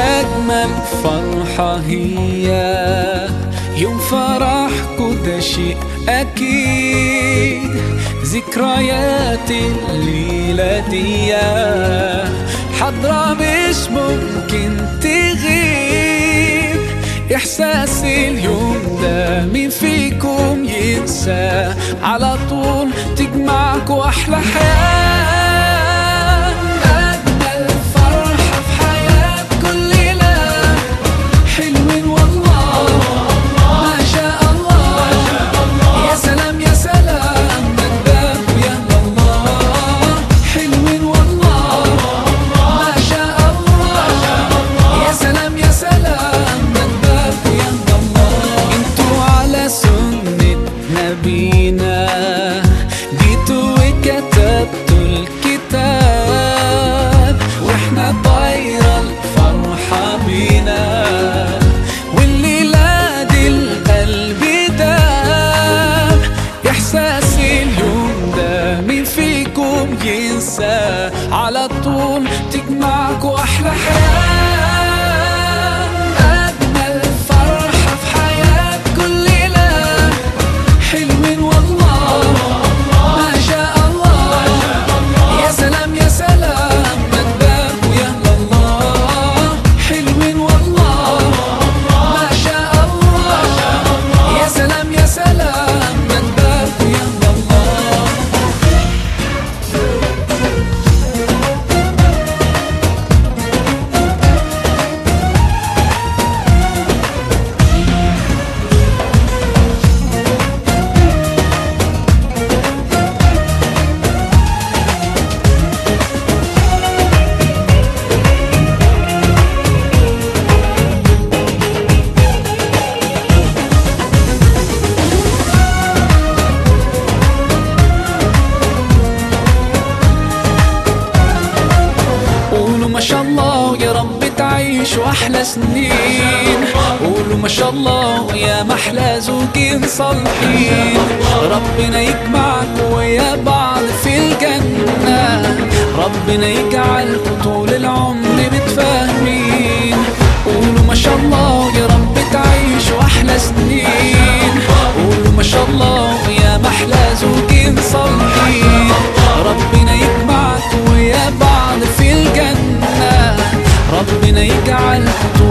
أجمل فرحة هي يوم فرحكوا ده شيء أكيد ذكريات الليلة دي حضرة مش ممكن تغيب. إحساس اليوم ده مين فيكم ينسى. على طول تجمعكوا أحلى حياة. نبينا جيتوا وكتبتوا الكتاب وإحنا طايرة الفرحة بينا والليلة دي القلب داب إحساس اليوم ده مين فيكم ينسى على طول ما شاء الله يا رب تعيشوا أحلى سنين. قولوا ما شاء الله يا محلى زوجين صالحين ربنا يجمعكم ويا بعض في الجنة. ربنا يجعلكم طول العمر متفاهمين. قولوا ما شاء الله يا رب تعيشوا أحلى سنين. يجعلكم طول.